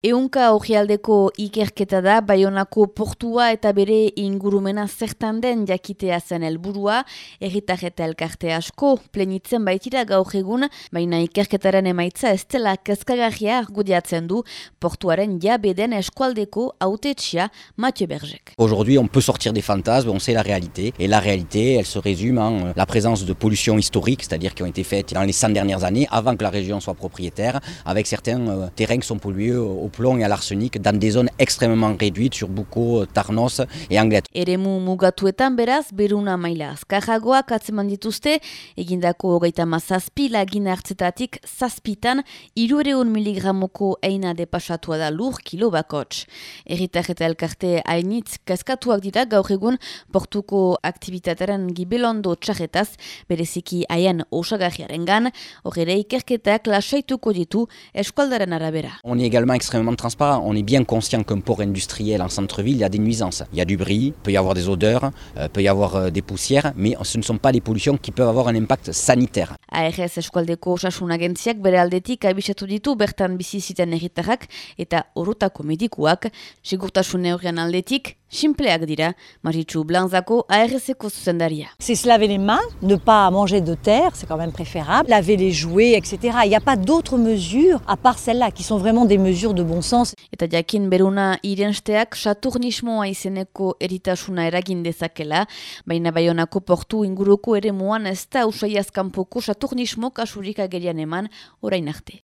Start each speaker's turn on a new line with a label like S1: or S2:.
S1: Eunka hogialdeko ikerketa da, Baionako portua eta bere ingurumena zertan den jakitea zen helburua, erritar eta elkarte asko, plenitzen baitira gaur egun, baina ikerketaren emaitza ez dela kezkagarria argudiatzen du portuaren jabeden eskualdeko autetxia Mathieu Bergek.
S2: Aujourd'hui, on peut sortir des fantasmes, on sait la réalité, et la réalité, elle se résume en euh, la présence de pollutions historiques, c'est-à-dire qui ont été faites dans les 100 dernières années, avant que la région soit propriétaire, avec certains euh, terrains qui sont pollués au plomb et à l'arsenic dans des zones extrêmement réduites sur Bucco, Tarnos et Anglet.
S1: Eremu mugatuetan beraz, beruna maila azkarragoak atzeman dituzte, egindako hogeita mazazpi lagin hartzetatik zazpitan, irureun miligramoko eina depasatua da lur kilo bakots. Erritar eta elkarte hainitz kaskatuak dira gaur egun portuko aktivitataren gibelondo txarretaz, bereziki haien osagarriaren gan, horre ikerketak lasaituko ditu eskualdaren arabera.
S2: On est également extrêmement transparent on est bien conscient qu'un port industriel en centre-ville, il y a des nuisances. Il y a du bruit, peut y avoir des odeurs, euh, peut y avoir euh, des poussières, mais ce ne sont pas des pollutions qui peuvent avoir un impact sanitaire.
S1: ARS eskualdeko osasun agentziak bere aldetik abisatu ditu bertan bizi ziten erritarrak eta orotako medikuak, sigurtasun neurrian aldetik, simpleak dira, Maritxu Blanzako ARS-eko zuzendaria.
S3: C'est se laver les mains, ne pas manger de terre, c'est quand même préférable, laver les jouets, etc. Il n'y a pas d'autres mesures, à part celles-là, qui sont vraiment des mesures de bon sens.
S1: Eta jakin beruna irensteak saturnismoa izeneko eritasuna eragin dezakela, baina baionako portu inguruko ere muan ez da usaiazkanpoko saturnismo kasurik agerian eman orain arte.